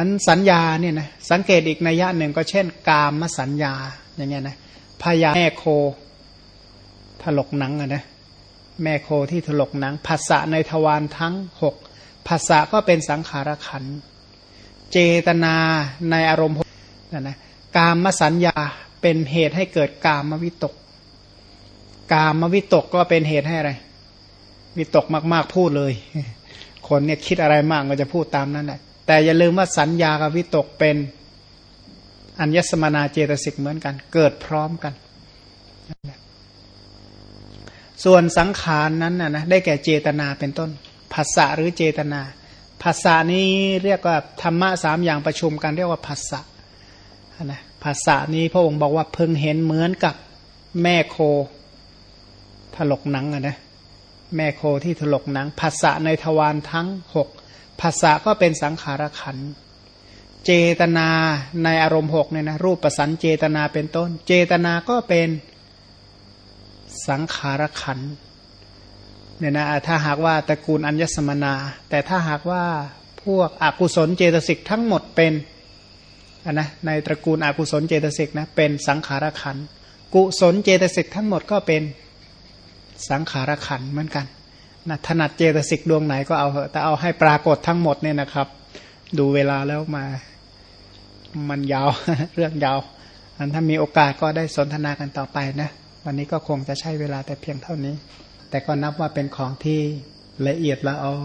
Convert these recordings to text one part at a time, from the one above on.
อันสัญญาเนี่ยนะสังเกตอีกนัยยะหนึ่งก็เช่น กามสัญญาอย่างเงี้ยนะพยาแม่โคถลกหนังอะนะแม่โคที่ถลกหนังภาษะในทวารทั้งหกภาษะก็เป็นสังขารขัน เจตนาในอารมณ์นะนะกามสัญญาเป็นเหตุให้เกิดกามวิตก กามวิตกก็เป็นเหตุให้อะไรวิตกมาก ๆ พูดเลย คนเนี่ยคิดอะไรมากก็จะพูดตามนั้นแหละ แต่อย่าลืมว่าสัญญากับวิตกเป็นอัญญสมนาเจตสิกเหมือนกัน เกิดพร้อมกัน ส่วนสังขารนั้นนะนะได้แก่เจตนาเป็นต้นภาษาหรือเจตนาภาษานี้เรียกว่าธรรมะสามอย่างประชุมกันเรียกว่าภาษานะภาษานี้พระองค์บอกว่าเพิ่งเห็นเหมือนกับแม่โคถลกหนังอะนะแม่โคที่ถลกหนังภาษาในทวารทั้งหก ภาษาก็เป็นสังขารขัน เจตนาในอารมณ์หกเนี่ยนะรูปประสันเจตนาเป็นต้น เจตนาก็เป็นสังขารขันเนี่ยนะถ้าหากว่าตระกูลอัญญสมนา แต่ถ้าหากว่าพวกอกุศลเจตสิกทั้งหมดเป็นนนะในตระกูลอกุศลเจตสิกนะเป็นสังขารขันกุศลเจตสิกทั้งหมดก็เป็นสังขารขันเหมือนกัน นะถนัดเจตสิกดวงไหนก็เอาเถอะแต่เอาให้ปรากฏทั้งหมดเนี่ยนะครับ ดูเวลาแล้วมา มันยาวเรื่องยาวอันถ้ามีโอกาสก็ได้สนทนากันต่อไปนะ วันนี้ก็คงจะใช้เวลาแต่เพียงเท่านี้ แต่ก็นับว่าเป็นของที่ละเอียดละออ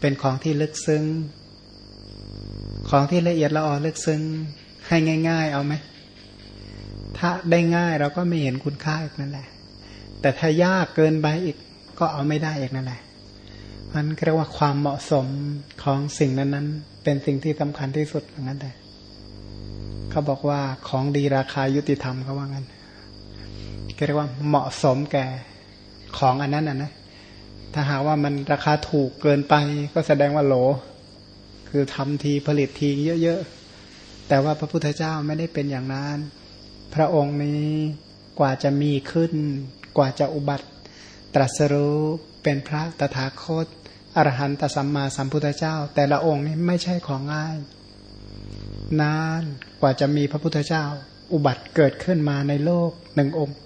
เป็นของที่ลึกซึ้ง ของที่ละเอียดละออลึกซึ้ง ให้ง่าย ๆ เอาไหมถ้าได้ง่ายเราก็ไม่เห็นคุณค่าอีกนั่นแหละ แต่ถ้ายากเกินไปอีก ก็เอาไม่ได้อีกนั่นแหละมันเรียกว่าความเหมาะสมของสิ่งนั้นๆ เป็นสิ่งที่สำคัญที่สุดอย่างนั้นแต่เขาบอกว่าของดีราคายุติธรรมเขาว่างั้นเรียกว่าเหมาะสมแก่ของอันนั้นอะนะถ้าหาว่ามันราคาถูกเกินไปก็แสดงว่าโหล คือทำทีผลิตทีเยอะๆ แต่ว่าพระพุทธเจ้าไม่ได้เป็นอย่างนั้น พระองค์นี้กว่าจะมีขึ้น กว่าจะอุบัติ ตรัสรู้เป็นพระตถาคตอรหันตสัมมาสัมพุทธเจ้า แต่ละองค์นี้ไม่ใช่ของง่าย นานกว่าจะมีพระพุทธเจ้า อุบัติเกิดขึ้นมาในโลกหนึ่งองค์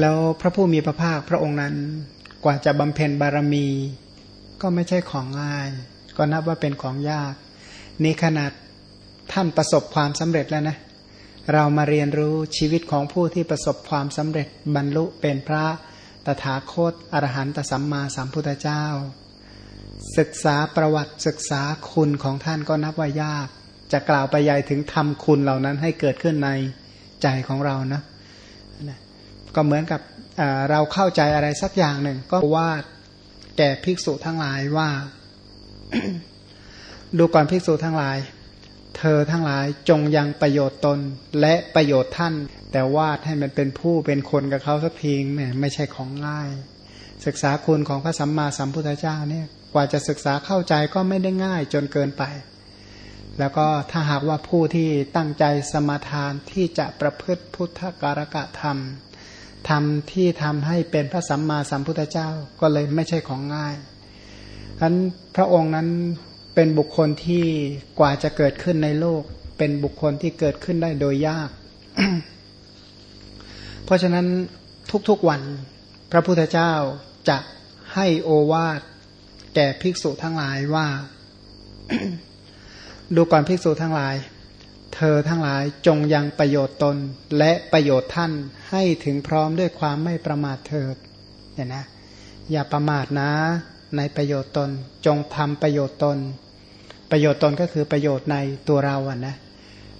แล้วพระผู้มีพระภาคพระองค์นั้นกว่าจะบำเพ็ญบารมี ก็ไม่ใช่ของง่าย ก็นับว่าเป็นของยาก นี่ขนาดท่านประสบความสำเร็จแล้วนะ เรามาเรียนรู้ชีวิตของผู้ที่ประสบความสำเร็จบรรลุเป็นพระตถาคตอรหันตสัมมาสัมพุทธเจ้า ศึกษาประวัติศึกษาคุณของท่านก็นับว่ายาก จะกล่าวไปใหญ่ถึงทำคุณเหล่านั้นให้เกิดขึ้นในใจของเรานะก็เหมือนกับเราเข้าใจอะไรสักอย่างหนึ่ง ก็ว่าแก่ภิกษุทั้งหลายว่า ดูก่อนภิกษุทั้งหลาย เธอทั้งหลายจงยังประโยชน์ตนและประโยชน์ท่าน แต่วาดให้มันเป็นผู้เป็นคนกับเขาสักทียงเนี่ยไม่ใช่ของง่าย ศึกษาคุณของพระสัมมาสัมพุทธเจ้าเนี่ยกว่าจะศึกษาเข้าใจก็ไม่ได้ง่ายจนเกินไป แล้วก็ถ้าหากว่าผู้ที่ตั้งใจสมาทานที่จะประพฤติพุทธการกะธรรมธรรมที่ทำให้เป็นพระสัมมาสัมพุทธเจ้าก็เลยไม่ใช่ของง่ายฉะนั้นพระองค์นั้น เป็นบุคคลที่กว่าจะเกิดขึ้นในโลก เป็นบุคคลที่เกิดขึ้นได้โดยยาก เพราะฉะนั้นทุกๆวัน พระพุทธเจ้าจะให้โอวาทแก่ภิกษุทั้งหลายว่า ดูก่อนภิกษุทั้งหลาย เธอทั้งหลายจงยังประโยชน์ตนและประโยชน์ท่านให้ถึงพร้อมด้วยความไม่ประมาทเถิดเนี่ยนะ อย่าประมาทนะในประโยชน์ตน จงทำประโยชน์ตน ประโยชน์ตนก็คือประโยชน์ในตัวเราอะนะ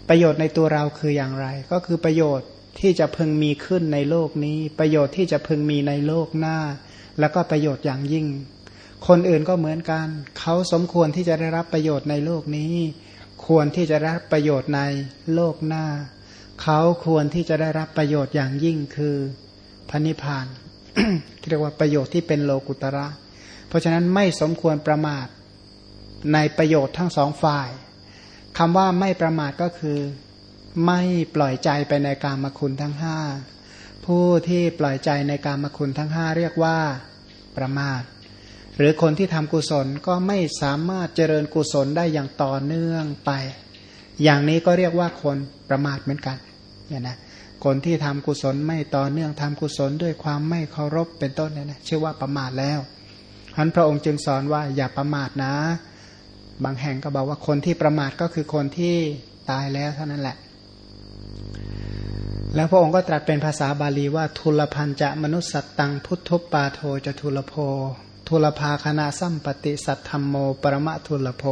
ประโยชน์ในตัวเราคืออย่างไร ก็คือประโยชน์ที่จะพึงมีขึ้นในโลกนี้ ประโยชน์ที่จะพึงมีในโลกหน้า แล้วก็ประโยชน์อย่างยิ่ง คนอื่นก็เหมือนกัน เขาสมควรที่จะได้รับประโยชน์ในโลกนี้ ควรที่จะได้ประโยชน์ในโลกหน้า เขาควรที่จะได้รับประโยชน์อย่างยิ่งคือพระนิพพานเรียกว่าประโยชน์ที่เป็นโลกุตระ เพราะฉะนั้นไม่สมควรประมาท ในประโยชน์ทั้งสองฝ่ายคำว่าไม่ประมาทก็คือ ไม่ปล่อยใจไปในการมคุณทั้งห้าผู้ที่ปล่อยใจในการมคุณทั้งห้าเรียกว่าประมาท หรือคนที่ทำกุศลก็ไม่สามารถเจริญกุศลได้อย่างต่อเนื่องไป อย่างนี้ก็เรียกว่าคนประมาทเหมือนกันเนี่ยนะคนที่ทำกุศลไม่ต่อเนื่องทำกุศลด้วยความไม่เคารพเป็นต้นเนี่ยนะชื่อว่าประมาทแล้วท่านพระองค์จึงสอนว่าอย่าประมาทนะ บางแห่งก็บอกว่าคนที่ประมาทก็คือคนที่ตายแล้วเท่านั้นแหละ แล้วพระองค์ก็ตรัสเป็นภาษาบาลีว่าทุลพันจะมนุษสัตตังพุทธปาโทจะทุลโพทุลภาคณะสัมปติสัทธรรมโมปรมะทุลโพ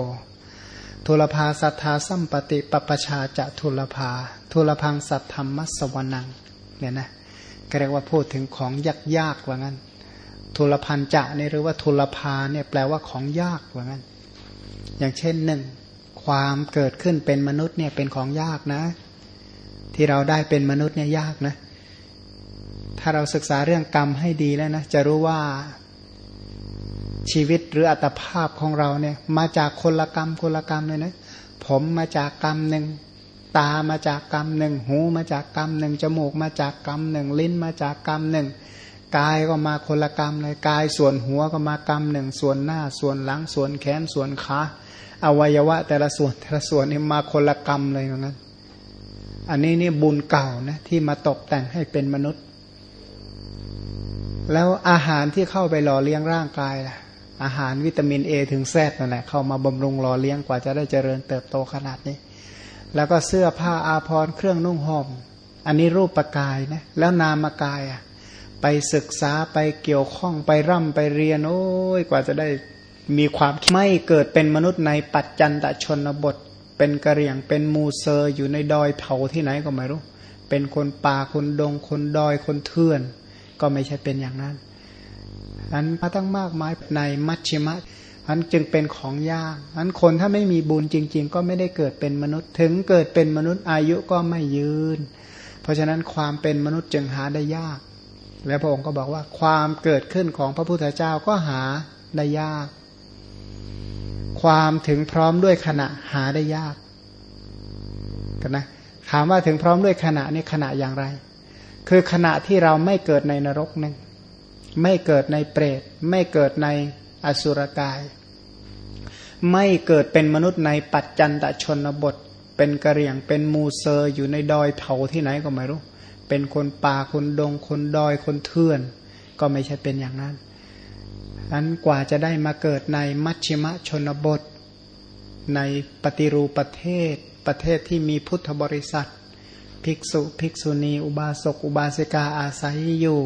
ทุลภาสัทธาสัมปติปปชาจะทุลภาทุลพังสัทธรรมมัสวนังเนี่ยนะก็เรียกว่าพูดถึงของยากยากว่างั้น ทุลพันจะเนี่ยหรือว่าทุลภาเนี่ยแปลว่าของยากว่างั้น อย่างเช่นหนึ่ง ความเกิดขึ้นเป็นมนุษย์เนี่ยเป็นของยากนะ ที่เราได้เป็นมนุษย์เนี่ยยากนะ ถ้าเราศึกษาเรื่องกรรมให้ดีแล้วนะจะรู้ว่าชีวิตหรืออัตภาพของเราเนี่ย มาจากคนละกรรมคนละกรรมเลยนะ ผมมาจากกรรมหนึ่งตามาจากกรรมหนึ่งหูมาจากกรรมหนึ่งจมูกมาจากกรรมหนึ่งลิ้นมาจากกรรมหนึ่ง กายก็มาคนละกรรมเลยกายส่วนหัวก็มากรรมหนึ่งส่วนหน้าส่วนหลังส่วนแขนส่วนขาอวัยวะ แต่ละส่วนแต่ละส่วนนี่มาคนละกรรมเลยเหมือนกันอันนี้นี่บุญเก่านะที่มาตกแต่งให้เป็นมนุษย์ แล้วอาหารที่เข้าไปหล่อเลี้ยงร่างกายล่ะ อาหารวิตามินเอถึงแซดนั่นแหละเข้ามาบำรุงหล่อเลี้ยงกว่าจะได้เจริญเติบโตขนาดนี้ แล้วก็เสื้อผ้าอาภรณ์เครื่องนุ่งห่มอันนี้รูปปกายนะแล้วนามกายอะ ไปศึกษาไปเกี่ยวข้องไปร่ำไปเรียน โอ้ยกว่าจะได้มีความไม่เกิดเป็นมนุษย์ในปัจจันตชนบท เป็นกระเรียงเป็นมูเซอร์อยู่ในดอยเผาที่ไหนก็ไม่รู้ เป็นคนป่าคนดงคนดอยคนเทื่อน ก็ไม่ใช่เป็นอย่างนั้นอันมาตั้งมากมายในมัชชิมะอันจึงเป็นของยากอันคนถ้าไม่มีบุญจริง ๆ ก็ไม่ได้เกิดเป็นมนุษย์ ถึงเกิดเป็นมนุษย์อายุก็ไม่ยืน เพราะฉะนั้นความเป็นมนุษย์จึงหาได้ยาก และพระองค์ก็บอกว่าความเกิดขึ้นของพระพุทธเจ้าก็หาได้ยาก ความถึงพร้อมด้วยขณะหาได้ยากกันนะถามว่าถึงพร้อมด้วยขณะนี่ขณะอย่างไร คือขณะที่เราไม่เกิดในนรกนึงไม่เกิดในเปรต ไม่เกิดในอสุรกาย ไม่เกิดเป็นมนุษย์ในปัจจันตชนบท เป็นกะเหรี่ยงเป็นมูเซออยู่ในดอยเขาที่ไหนก็ไม่รู้ เป็นคนป่าคนดง คนดอยคนเถื่อน ก็ไม่ใช่เป็นอย่างนั้นนั้นกว่าจะได้มาเกิดในมัชฌิมชนบท ในปฏิรูปประเทศ ประเทศที่มีพุทธบริษัท ภิกษุภิกษุณี อุบาสกอุบาสิกาอาศัยอยู่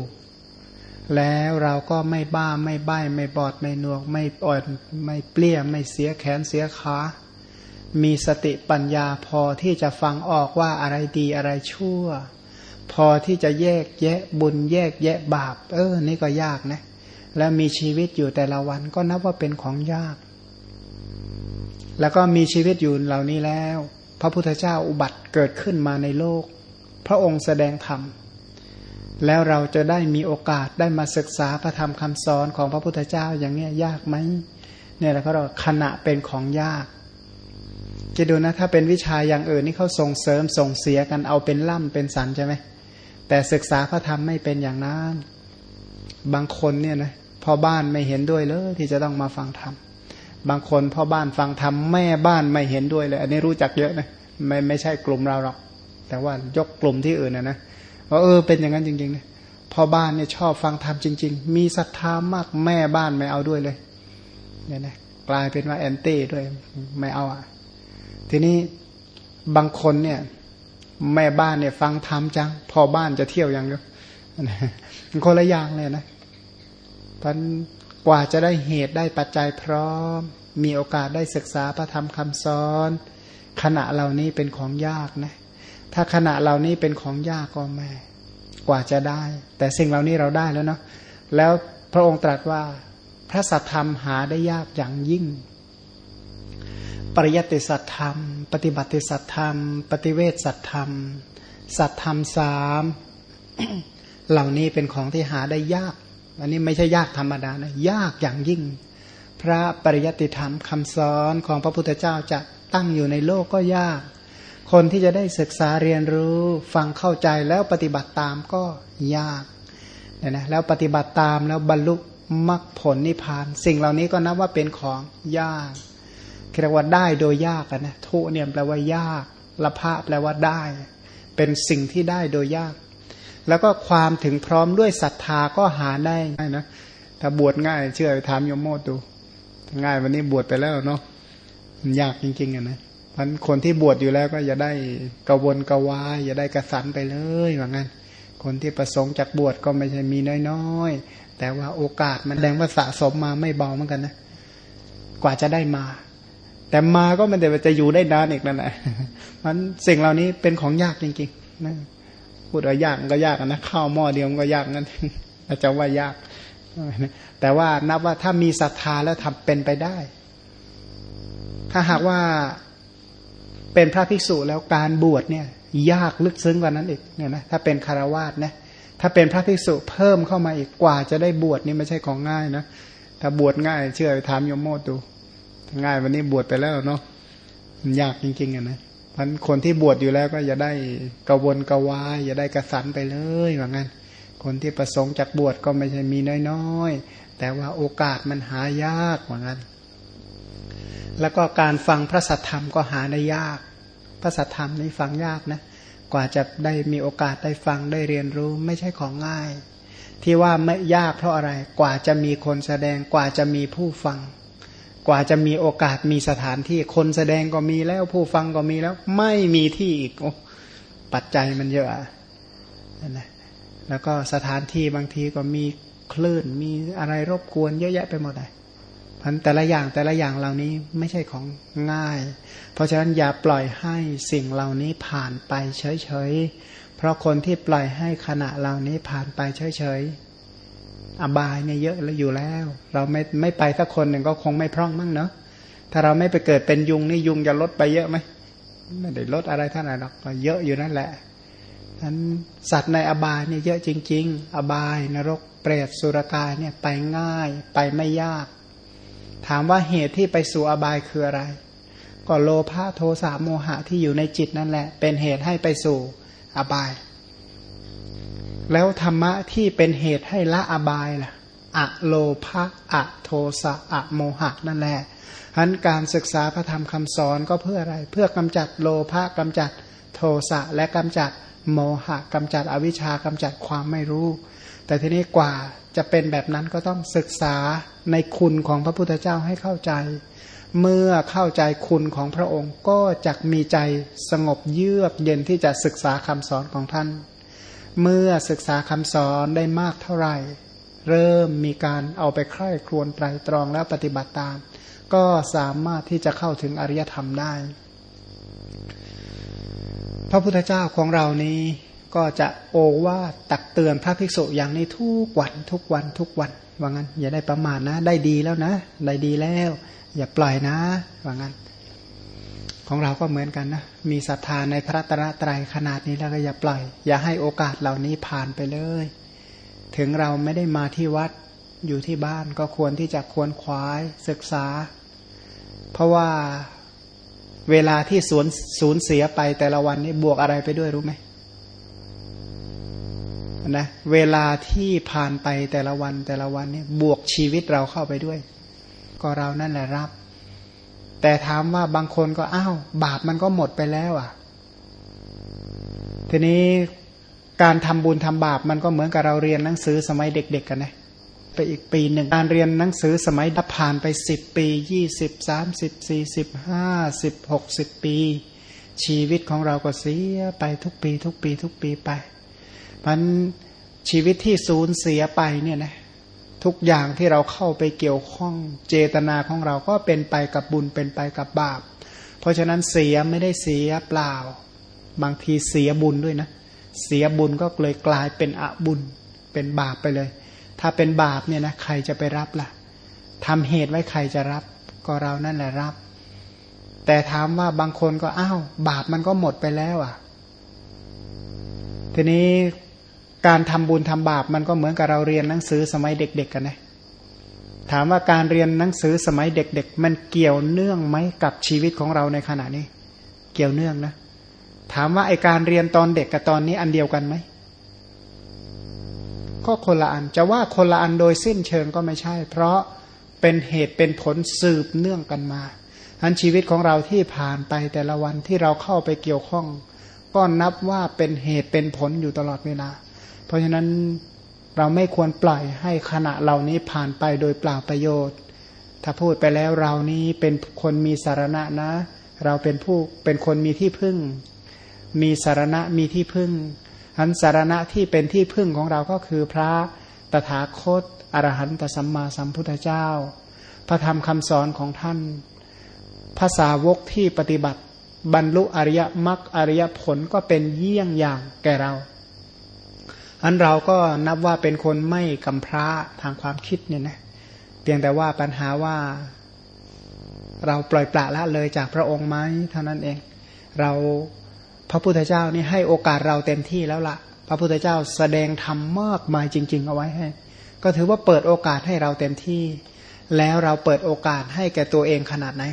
แล้วเราก็ไม่บ้าไม่ใบ้ไม่บอดไม่หนวก ไม่อ่อนไม่เปลี้ยไม่เสียแขนเสียขามีสติปัญญาพอที่จะฟังออกว่าอะไรดีอะไรชั่ว พอที่จะแยกแยะบุญแยกแยะบาป เออ นี่ก็ยากนะ แล้วมีชีวิตอยู่แต่ละวันก็นับว่าเป็นของยาก แล้วก็มีชีวิตอยู่เหล่านี้แล้ว พระพุทธเจ้าอุบัติเกิดขึ้นมาในโลก พระองค์แสดงธรรม แล้วเราจะได้มีโอกาสได้มาศึกษาพระธรรมคำสอนของพระพุทธเจ้าอย่างนี้ยากไหมเนี่ยแหละเขาบอกขณะเป็นของยากจะดูนะถ้าเป็นวิชาอย่างอื่นนี่เขาส่งเสริมส่งเสียกันเอาเป็นล่ำเป็นสันใช่ไหม แต่ศึกษาพระธรรมไม่เป็นอย่างนั้น บางคนเนี่ยนะพ่อบ้านไม่เห็นด้วยเลยที่จะต้องมาฟังธรรม บางคนพ่อบ้านฟังธรรมแม่บ้านไม่เห็นด้วยเลย อันนี้รู้จักเยอะนะไม่ไม่ใช่กลุ่มเราหรอก แต่ว่ายกกลุ่มที่อื่นนะนะว่าเออเป็นอย่างนั้นจริงๆนะพ่อบ้านเนี่ยชอบฟังธรรมจริง ๆ มีศรัทธามากแม่บ้านไม่เอาด้วยเลยเนี่ยนะกลายเป็นว่าแอนตี้ด้วยไม่เอาอะ ทีนี้บางคนเนี่ย แม่บ้านเนี่ยฟังธรรมจังพอบ้านจะเที่ยวอย่างเดียวมันคนละอย่างเลยนะพันกว่าจะได้เหตุได้ปัจจัยพร้อม มีโอกาสได้ศึกษาพระธรรมคำสอน ขณะเหล่านี้เป็นของยากนะ ถ้าขณะเหล่านี้เป็นของยากก็แม่ กว่าจะได้ แต่สิ่งเหล่านี้เราได้แล้วเนาะแล้วพระองค์ตรัสว่าพระสัทธรรมหาได้ยากอย่างยิ่ง ปริยัติสัทธรรม ปฏิบัติสัทธรรม ปฏิเวทสัทธรรม สัทธรรมสามเหล่านี้เป็นของที่หาได้ยาก อันนี้ไม่ใช่ยากธรรมดานะ ยากอย่างยิ่ง พระปริยัติธรรมคำสอนของพระพุทธเจ้าจะตั้งอยู่ในโลกก็ยาก คนที่จะได้ศึกษาเรียนรู้ฟังเข้าใจแล้วปฏิบัติตามก็ยากเนี่ยนะแล้วปฏิบัติตามแล้วบรรลุมรรคผลนิพพาน สิ่งเหล่านี้ก็นับว่าเป็นของยาก เรียกว่าได้โดยยากนะทุเนี่ยแปลว่ายากละภาแปลว่าได้ เป็นสิ่งที่ได้โดยยาก แล้วก็ความถึงพร้อมด้วยศรัทธาก็หาได้นะถ้าบวชง่าย เชื่อถามโยมโมดดูง่ายวันนี้บวชไปแล้วเนาะมันยากจริงๆอะนะพันคนที่บวชอยู่แล้วก็อย่าได้กระวนกระวาย อย่าได้กระสันไปเลยว่างั้น คนที่ประสงค์จากบวชก็ไม่ใช่มีน้อยๆแต่ว่าโอกาสมันแดงว่าสะสมมาไม่เบาเหมือนกันนะ กว่าจะได้มา แต่มาก็มันแต่จะอยู่ได้นานอีกนั่นแหละมันสิ่งเหล่านี้เป็นของยากจริงๆนะพูดว่ายากก็ยากนะข้าวหม้อเดียวก็ยากนั่นอาจจะว่ายาก แต่ว่านับว่าถ้ามีศรัทธาแล้วทำเป็นไปได้ ถ้าหากว่าเป็นพระภิกษุแล้วการบวชเนี่ย ยากลึกซึ้งกว่านั้นอีกเนี่ยนะถ้าเป็นคารวาสนะถ้าเป็นพระภิกษุเพิ่มเข้ามาอีกกว่าจะได้บวชนี่ไม่ใช่ของง่ายนะถ้าบวชง่าย เชื่อถามโยมโมดดู ง่ายวันนี้บวชไปแล้วเนาะมันยากจริงๆอะนะพันคนที่บวชอยู่แล้วก็อย่าได้กระวนกระวาย อย่าได้กระสันไปเลยว่างั้น คนที่ประสงค์จากบวชก็ไม่ใช่มีน้อยๆ แต่ว่าโอกาสมันหายากว่างั้น แล้วก็การฟังพระสัทธรรมก็หาได้ยาก พระสัทธรรมนี่ฟังยากนะ กว่าจะได้มีโอกาสได้ฟังได้เรียนรู้ไม่ใช่ของง่าย ที่ว่าไม่ยากเพราะอะไร กว่าจะมีคนแสดงกว่าจะมีผู้ฟัง กว่าจะมีโอกาสมีสถานที่คนแสดงก็มีแล้วผู้ฟังก็มีแล้ว ไม่มีที่อีกโอ้ปัจจัยมันเยอะนะแล้วก็สถานที่บางทีก็มีคลื่นมีอะไรรบกวนเยอะแยะไปหมดเลยพันแต่ละอย่างแต่ละอย่างเหล่านี้ไม่ใช่ของง่าย เพราะฉะนั้นอย่าปล่อยให้สิ่งเหล่านี้ผ่านไปเฉยๆ เพราะคนที่ปล่อยให้ขณะเหล่านี้ผ่านไปเฉยๆ อบายเนี่ยเยอะแล้วอยู่แล้ว เราไม่ไม่ไปสักคนหนึ่งก็คงไม่พร่องมั้งเนาะถ้าเราไม่ไปเกิดเป็นยุงนี่ยุงจะลดไปเยอะไหมไม่ได้ลดอะไรท่านไหนหรอกก็เยอะอยู่นั่นแหละนั้นสัตว์ในอบายเนี่ยเยอะจริง ๆ อบายนรกเปรตสุรกายเนี่ยไปง่ายไปไม่ยาก ถามว่าเหตุที่ไปสู่อบายคืออะไร ก็โลภะโทสะโมหะที่อยู่ในจิตนั่นแหละ เป็นเหตุให้ไปสู่อบาย แล้วธรรมะที่เป็นเหตุให้ละอบายล่ะอะโลภะอะโทสะอะโมหะนั่นแหละฉันการศึกษาพระธรรมคำสอนก็เพื่ออะไร เพื่อกำจัดโลภะกำจัดโทสะและกำจัดโมหะกำจัดอวิชชากำจัดความไม่รู้ แต่ทีนี้กว่าจะเป็นแบบนั้นก็ต้องศึกษาในคุณของพระพุทธเจ้าให้เข้าใจ เมื่อเข้าใจคุณของพระองค์ก็จะมีใจสงบเยือกเย็นที่จะศึกษาคำสอนของท่าน เมื่อศึกษาคำสอนได้มากเท่าไหร่ เริ่มมีการเอาไปใคร่ครวญไตรตรองแล้วปฏิบัติตาม ก็สามารถที่จะเข้าถึงอริยธรรมได้ พระพุทธเจ้าของเรานี้ก็จะโอว่าตักเตือนพระภิกษุอย่างนี้ทุกวันทุกวันทุกวันว่างั้น อย่าได้ประมาทนะ ได้ดีแล้วนะ ได้ดีแล้ว อย่าปล่อยนะว่างั้น ของเราก็เหมือนกันนะ มีศรัทธาในพระตระไตรขนาดนี้แล้วก็อย่าปล่อย อย่าให้โอกาสเหล่านี้ผ่านไปเลย ถึงเราไม่ได้มาที่วัดอยู่ที่บ้านก็ควรที่จะควรขวายศึกษา เพราะว่าเวลาที่สูญสูญเสียไปแต่ละวันนี้บวกอะไรไปด้วยรู้ไหมนะเวลาที่ผ่านไปแต่ละวันแต่ละวันนี่บวกชีวิตเราเข้าไปด้วย ก็เรานั่นแหละรับ แต่ถามว่าบางคนก็อ้าวบาปมันก็หมดไปแล้วอะ ทีนี้การทำบุญทำบาปมันก็เหมือนกับเราเรียนหนังสือสมัยเด็ก ๆ กันนะไปอีกปีหนึ่งการเรียนหนังสือสมัยผ่านไปสิบปียี่สิบสามสิบสี่สิบห้าสิบหกสิบปี ชีวิตของเราก็เสียไปทุกปี ทุกปี ทุกปีไปมันชีวิตที่สูญเสียไปเนี่ยนะ ทุกอย่างที่เราเข้าไปเกี่ยวข้องเจตนาของเราก็เป็นไปกับบุญเป็นไปกับบาป เพราะฉะนั้นเสียไม่ได้เสียเปล่า บางทีเสียบุญด้วยนะ เสียบุญก็เลยกลายเป็นอบุญ เป็นบาปไปเลย ถ้าเป็นบาปเนี่ยนะใครจะไปรับล่ะทำเหตุไว้ใครจะรับ ก็เรานั่นแหละรับ แต่ถามว่าบางคนก็อ้าวบาปมันก็หมดไปแล้วอะ ทีนี้ การทำบุญทำบาปมันก็เหมือนกับเราเรียนหนังสือสมัยเด็ก ๆ กันนะถามว่าการเรียนหนังสือสมัยเด็ก ๆ มันเกี่ยวเนื่องไหมกับชีวิตของเราในขณะนี้ เกี่ยวเนื่องนะ ถามว่าไอการเรียนตอนเด็กกับตอนนี้อันเดียวกันไหมก็คนละอันจะว่าคนละอันโดยสิ้นเชิงก็ไม่ใช่ เพราะเป็นเหตุเป็นผลสืบเนื่องกันมาทั้นชีวิตของเราที่ผ่านไปแต่ละวันที่เราเข้าไปเกี่ยวข้อง ก็นับว่าเป็นเหตุเป็นผลอยู่ตลอดเวลา เพราะฉะนั้นเราไม่ควรปล่อยให้ขณะเหล่านี้ผ่านไปโดยเปล่าประโยชน์ ถ้าพูดไปแล้วเรานี้เป็นคนมีสารณะนะ เราเป็นผู้เป็นคนมีที่พึ่ง มีสารณะมีที่พึ่งอันสารณะที่เป็นที่พึ่งของเราก็คือพระตถาคตอรหันตสัมมาสัมพุทธเจ้า พระธรรมคำสอนของท่าน ภาษาวกที่ปฏิบัติ บรรลุอริยมรรคอริยผลก็เป็นเยี่ยงอย่างแก่เรา อันเราก็นับว่าเป็นคนไม่กำพร้าทางความคิดเนี่ยนะเพียงแต่ว่าปัญหาว่าเราปล่อยปละละเลยจากพระองค์ไหมเท่านั้นเอง เราพระพุทธเจ้านี่ให้โอกาสเราเต็มที่แล้วละ่ะ พระพุทธเจ้าแสดงธรรมมากมายจริง ๆ เอาไว้ให้ ก็ถือว่าเปิดโอกาสให้เราเต็มที่ แล้วเราเปิดโอกาสให้แก่ตัวเองขนาดไหน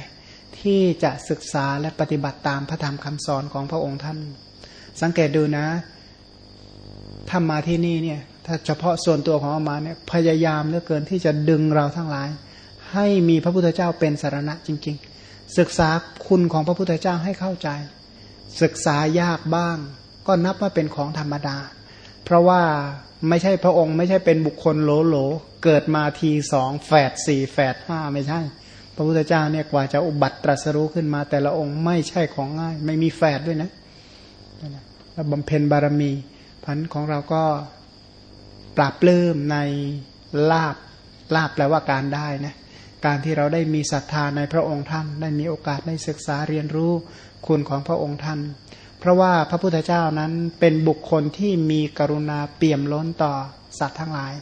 ที่จะศึกษาและปฏิบัติตามพระธรรมคำสอนของพระองค์ท่าน สังเกตดูนะ ถ้ามาที่นี่เนี่ย ถ้าเฉพาะส่วนตัวของอามาเนี่ยพยายามเหลือเกินที่จะดึงเราทั้งหลาย ให้มีพระพุทธเจ้าเป็นสารณะจริง ๆ ศึกษาคุณของพระพุทธเจ้าให้เข้าใจ ศึกษายากบ้าง ก็นับว่าเป็นของธรรมดา เพราะว่าไม่ใช่พระองค์ไม่ใช่เป็นบุคคลโหลโหลเกิดมาทีสองแฝดสี่แฝดห้าไม่ใช่ พระพุทธเจ้าเนี่ยกว่าจะอุบัติตรัสรู้ขึ้นมาแต่ละองค์ไม่ใช่ของง่าย ไม่มีแฝดด้วยนะแล้วบำเพ็ญบารมี พันของเราก็ปราบปลื้มในลาบลาบแปลว่าการได้นะการที่เราได้มีศรัทธาในพระองค์ท่าน ได้มีโอกาสได้ศึกษาเรียนรู้คุณของพระองค์ท่าน เพราะว่าพระพุทธเจ้านั้นเป็นบุคคลที่มีกรุณาเปี่ยมล้นต่อสัตว์ทั้งหลาย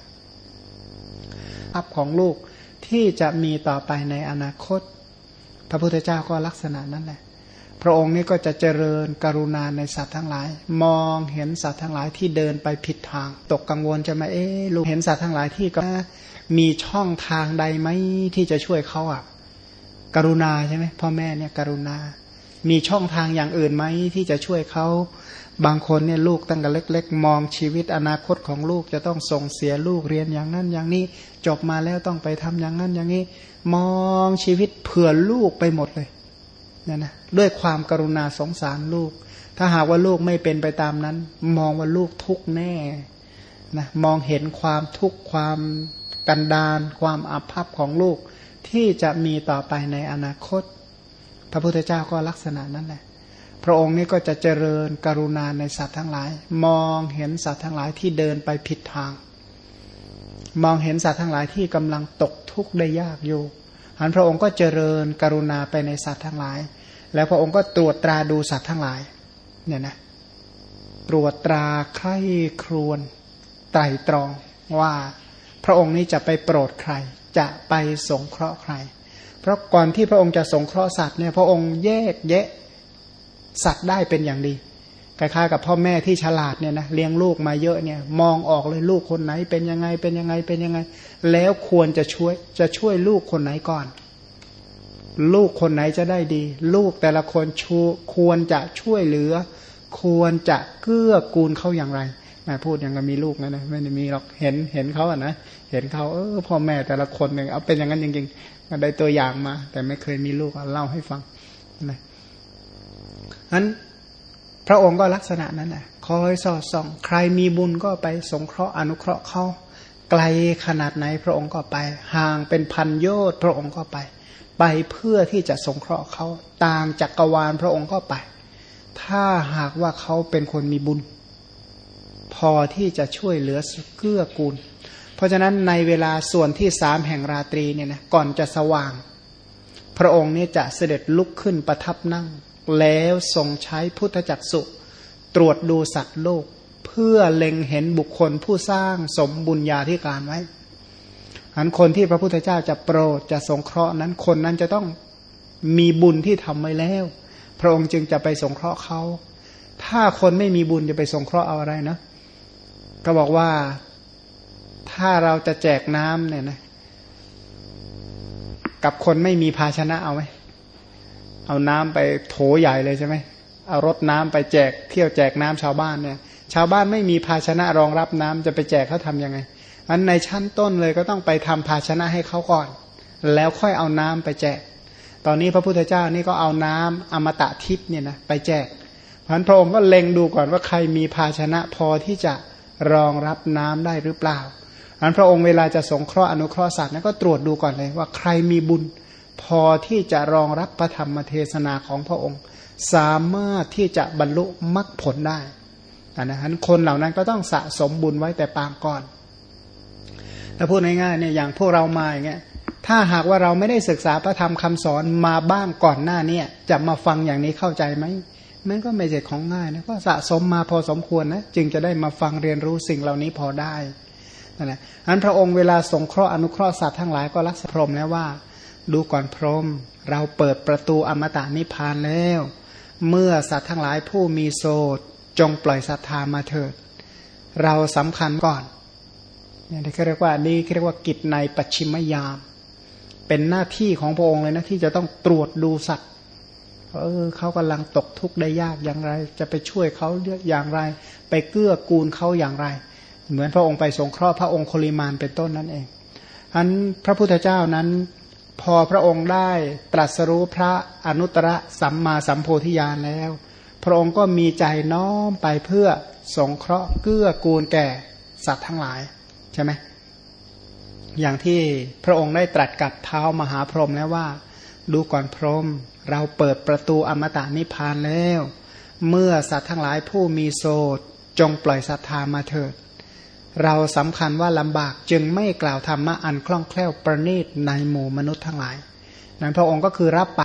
อัพของลูกที่จะมีต่อไปในอนาคต พระพุทธเจ้าก็ลักษณะนั้นแหละ พระองค์นี้ก็จะเจริญกรุณาในสัตว์ทั้งหลาย มองเห็นสัตว์ทั้งหลายที่เดินไปผิดทาง ตกกังวลจะมาเอ๊ลูกเห็นสัตว์ทั้งหลายที่ก็มีช่องทางใดไหมที่จะช่วยเขาอะ กรุณาใช่ไหมพ่อแม่เนี่ยกรุณา มีช่องทางอย่างอื่นไหมที่จะช่วยเขาบางคนเนี่ยลูกตั้งแต่เล็ก ๆ มองชีวิตอนาคตของลูกจะต้องส่งเสียลูกเรียนอย่างนั้นอย่างนี้ จบมาแล้วต้องไปทำอย่างนั้นอย่างนี้ มองชีวิตเผื่อลูกไปหมดเลย นี่นะด้วยความกรุณาสงสารลูก ถ้าหากว่าลูกไม่เป็นไปตามนั้น มองว่าลูกทุกแน่นะมองเห็นความทุกข์ความกันดานความอาภัพของลูกที่จะมีต่อไปในอนาคต พระพุทธเจ้าก็ลักษณะนั้นแหละพระองค์นี้ก็จะเจริญกรุณาในสัตว์ทั้งหลาย มองเห็นสัตว์ทั้งหลายที่เดินไปผิดทาง มองเห็นสัตว์ทั้งหลายที่กำลังตกทุกข์ได้ยากอยู่ อันพระองค์ก็เจริญกรุณาไปในสัตว์ทั้งหลาย แล้วพระองค์ก็ตรวจตราดูสัตว์ทั้งหลายเนี่ยนะตรวจตราใคร่ครวนไตรตรองว่าพระองค์นี้จะไปโปรดใคร จะไปสงเคราะห์ใคร เพราะก่อนที่พระองค์จะสงเคราะห์สัตว์เนี่ยพระองค์แยกแยะสัตว์ได้เป็นอย่างดี คล้ายๆกับพ่อแม่ที่ฉลาดเนี่ยนะเลี้ยงลูกมาเยอะเนี่ย มองออกเลยลูกคนไหน เป็นยังไงเป็นยังไงเป็นยังไง แล้วควรจะช่วยจะช่วยลูกคนไหนก่อน ลูกคนไหนจะได้ดี ลูกแต่ละคนชูควรจะช่วยเหลือ ควรจะเกื้อกูลเขาอย่างไรแม่พูดอย่างกับมีลูกนะนะไม่ได้มีหรอกเห็นเห็นเขาอะนะเห็นเขาเออพ่อแม่แต่ละคนเนี่ยเอาเป็นอย่างนั้นจริงก็ได้ตัวอย่างมา แต่ไม่เคยมีลูกเล่าให้ฟังนะนั้น พระองค์ก็ลักษณะนั้นนะคอยสอดส่อง ใครมีบุญก็ไปสงเคราะห์อนุเคราะห์เขาไกลขนาดไหนพระองค์ก็ไป ห่างเป็นพันโยชน์พระองค์ก็ไป ไปเพื่อที่จะสงเคราะห์เขาต่างจักกรวาลพระองค์ก็ไป ถ้าหากว่าเขาเป็นคนมีบุญ พอที่จะช่วยเหลือเกื้อกูล เพราะฉะนั้นในเวลาส่วนที่สามแห่งราตรีเนี่ยนะก่อนจะสว่าง พระองค์นี่จะเสด็จลุกขึ้นประทับนั่ง แล้วทรงใช้พุทธจักสุตรวจดูสัตว์โลก เพื่อเล็งเห็นบุคคลผู้สร้างสมบุญญาธิการไว้อันคนที่พระพุทธเจ้าจะโปรดจะสงเคราะห์นั้นคนนั้นจะต้องมีบุญที่ทำไว้แล้ว พระองค์จึงจะไปสงเคราะห์เขา ถ้าคนไม่มีบุญจะไปสงเคราะห์เอาอะไรนะ ก็บอกว่าถ้าเราจะแจกน้ำเนี่ยนะ กับคนไม่มีภาชนะเอาไหม เอาน้ำไปโถใหญ่เลยใช่ไหมเอารถน้ำไปแจกเที่ยวแจกน้ำชาวบ้านเนี่ย ชาวบ้านไม่มีภาชนะรองรับน้ำจะไปแจกเขาทำยังไงอันในชั้นต้นเลยก็ต้องไปทำภาชนะให้เขาก่อน แล้วค่อยเอาน้ำไปแจก ตอนนี้พระพุทธเจ้านี่ก็เอาน้ำอมตะทิพย์เนี่ยนะไปแจกพันพระองค์ก็เล็งดูก่อนว่าใครมีภาชนะพอที่จะรองรับน้ำได้หรือเปล่าอันพระองค์เวลาจะสงเคราะห์อนุเคราะห์สัตว์นั้นก็ตรวจดูก่อนเลยว่าใครมีบุญ พอที่จะรองรับพระธรรมเทศนาของพระองค์ สามารถที่จะบรรลุมรรคผลได้นะฮะคนเหล่านั้นก็ต้องสะสมบุญไว้แต่ปางก่อนถ้าพูดง่ายๆเนี่ยอย่างพวกเรามาอย่างเงี้ยถ้าหากว่าเราไม่ได้ศึกษาพระธรรมคำสอนมาบ้างก่อนหน้าเนี่ยจะมาฟังอย่างนี้เข้าใจไหมมันก็ไม่ใช่ของง่ายนะก็สะสมมาพอสมควรนะจึงจะได้มาฟังเรียนรู้สิ่งเหล่านี้พอได้นั่นแหละอันพระองค์เวลาสงเคราะห์อนุเคราะห์สัตว์ทั้งหลายก็รักษาพรมแล้วว่า ดูก่อนพรมเราเปิดประตูอมตะนิพพานแล้ว เมื่อสัตว์ทั้งหลายผู้มีโสดจงปล่อยศรัทธามาเถิด เราสำคัญก่อนเนี่ยที่เรียกว่านี่เรียกว่ากิจในปัจฉิมยาม เป็นหน้าที่ของพระองค์เลยนะที่จะต้องตรวจดูสัตว์เออเขากำลังตกทุกข์ได้ยากอย่างไร จะไปช่วยเขาเลือกอย่างไร ไปเกื้อกูลเขาอย่างไร เหมือนพระองค์ไปสงเคราะห์พระองค์โคลิมานเป็นต้นนั่นเองอันพระพุทธเจ้านั้น พอพระองค์ได้ตรัสรู้พระอนุตตรสัมมาสัมโพธิญาณแล้ว พระองค์ก็มีใจน้อมไปเพื่อสงเคราะห์เกื้อกูลแก่สัตว์ทั้งหลายใช่ไหมอย่างที่พระองค์ได้ตรัสกับเท้ามหาพรหมแล้วว่า ดูก่อนพรหมเราเปิดประตูอมตะนิพพานแล้ว เมื่อสัตว์ทั้งหลายผู้มีโสดจงปล่อยศรัทธามาเถิด เราสำคัญว่าลำบากจึงไม่กล่าวธรรมะอันคล่องแคล่วประณีตในหมู่มนุษย์ทั้งหลายนั้นพระองค์ก็คือรับปาก